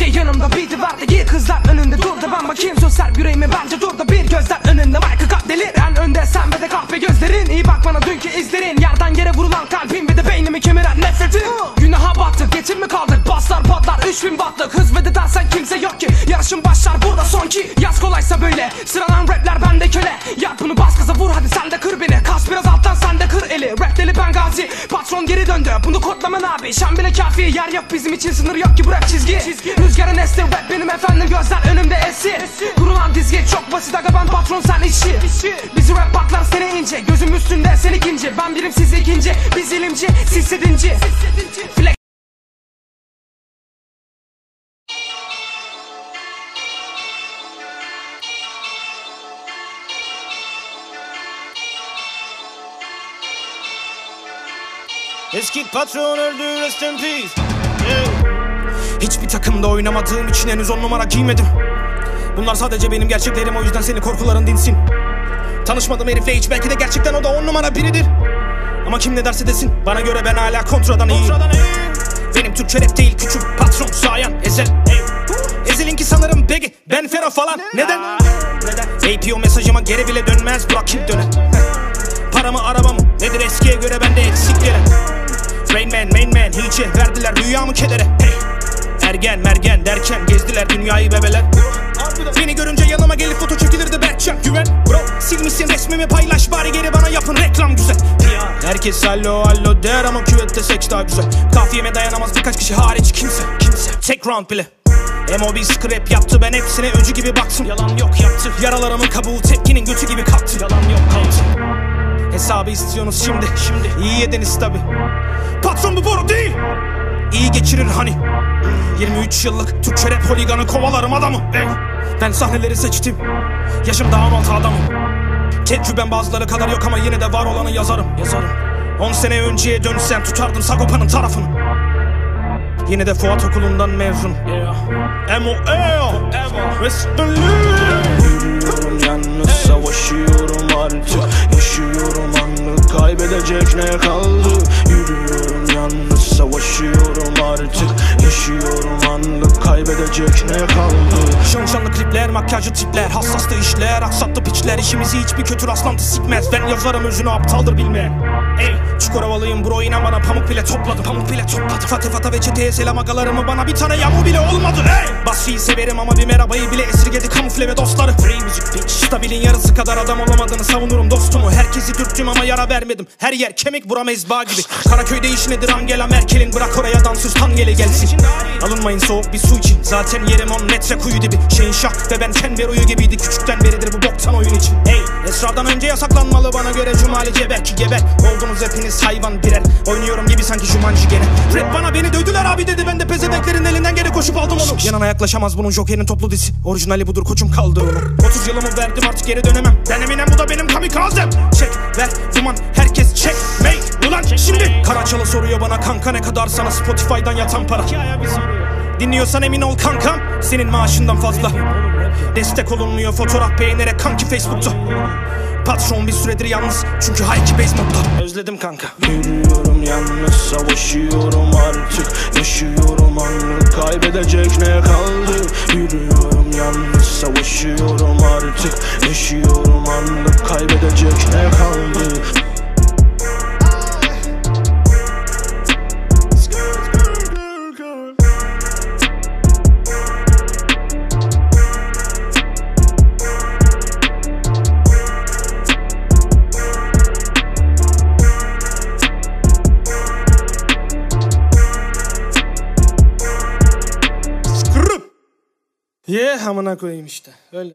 gece yanımda biri vardı iyi kızlar önünde durdu Ben bakayım. Sosyal yüreğimi bence durdu bir gözler. Önünde Michael Cup deliren önde sen ve de kahpe gözlerin. İyi bak bana dünkü izlerin. Yerden yere vurulan kalbim ve de beynimi kemiren nefretin Günaha battık geçir mi kaldık baslar patlar 3000 wattlık hız ve de dersen kimse yok ki. Yarışın başlar burada son ki. Yaz kolaysa böyle. Sıralan rapler bende köle. Yap bunu bas gaza vur hadi sen de gazi Patron geri döndü. Bunu kodlaman abi? Şan bile kafi. Yer yok bizim için. Sınır yok ki. Bu rap çizgi. Rüzgarın esti. Rap benim efendim. Gözler önümde esir Kurulan dizgi çok basit aga. Ben patron sen işi Bizi rap baklar seni ince. Gözüm üstünde sen ikinci. Ben birim siz ikinci. Biz ilimci siz sedinci Flex Eski patron öldü rest in peace. Yeah. Hiçbir takımda oynamadığım için henüz on numara giymedim. Bunlar sadece benim gerçeklerim o yüzden senin korkuların dinsin. Tanışmadım herifle hiç belki de gerçekten o da on numara biridir. Ama kim ne derse desin bana göre ben hala kontradan iyiyim. Benim Türkçe rap değil küçük patron sayan ezel. Ezel'inki sanırım Begi ben Fero falan. Neden? APO mesajıma geri bile dönmez Burak kim döner Paramı arabamı nedir eskiye göre bende eksik gelen Rain Man, Main Man, hiçe verdiler dünyamı kedere. Hey. Ergen mergen derken gezdiler dünyayı bebeler. Beni görünce yanıma gelip foto çekilirdi Berkcan. Güven Bro silmişsin resmimi paylaş bari geri bana yapın reklam güzel. Herkes allo allo der ama küvette seks daha güzel. Kafiyeme dayanamaz birkaç kişi hariç kimse kimse. Tek round bile. MOB scrap yaptı ben hepsine öcü gibi baktım. Yalan yok yaptı. Yaralarımın kabuğu tepkinin götü gibi kalktı. Yalan yok kalktı Hesabı istiyorsunuz şimdi? Şimdi. İyi yediniz tabi Patron bu boru değil. İyi geçirir hani. 23 yıllık Türkçe rap holiganı kovalarım adamı. Ey, Ben sahneleri seçtim. Yaşım daha altı adamım. Tecrübem bazıları kadar yok ama yine de var olanı yazarım. Yazarım. 10 sene önceye dönsen tutardım Sagopa'nın tarafını. Yine de Fuat okulundan mezun. M.O.E.O. Yürüyorum yalnız savaşıyorum artık. Yaşıyorum kaybedecek ne kaldı? Yürüyorum yalnız savaşıyorum. Artık Yaşıyorum. Anlık kaybedecek ne kaldı Klipler, makyajlı tipler Hassastı işler, aksattı piçler. İşimizi hiçbir kötü rastlantı sikmez. Ben yazarım özünü aptaldır bilmeyen Ey, çukur havalıyım bro inan bana. Pamuk bile topladım Pamuk bile topladım. Fatih Fata ve çeteye selam agalarımı bana bir tane yamu bile olmadı. Ey, Basri'yi severim ama bir merhabayı bile esirgedi kamufle ve dostları. Free müzik bitch. Stabilin yarısı kadar adam olamadığını savunurum dostumu. Herkesi dürttüm ama yara vermedim. Her yer kemik buram ezba gibi. Karaköy'de iş nedir? Angela Merkel'in Bırak oraya dansöz tangele gelsin. Alınmayın soğuk bir su için. Zaten yerim on metre kuyu dibi. Şeyin şah ve ben Kenver uyu gibiydi Küçükten beridir bu boktan oyun için. Hey Esrardan önce yasaklanmalı bana göre Cumali geber ki geber Oldunuz hepiniz hayvan birer. Oynuyorum gibi sanki Jumanji gene. Rap bana beni dövdüler abi dedi. Ben de pezebeklerin elinden geri koşup aldım onu. Yanına yaklaşamaz bunun Joker'in toplu disi Orijinali budur koçum kaldı. Onu 30 yılımı verdim artık geri dönemem. Ben eminim bu da benim kamikazem. Çek ver duman herkes çek. Make ulan şimdi. Karaçalı soruyor bana kanka ne kadar sana Spotify'dan yatan para? Dinliyorsan emin ol kankam Senin maaşından fazla Destek olunmuyor fotoğraf beğenerek kanki Facebook'ta. Patron bir süredir yalnız çünkü hayki base Özledim kanka. Yürüyorum yalnız savaşıyorum artık. Yaşıyorum anlık kaybedecek ne kaldı? Yürüyorum yalnız savaşıyorum artık. Yaşıyorum anlık kaybedecek ne kaldı Ye amına koyayım işte. Öyle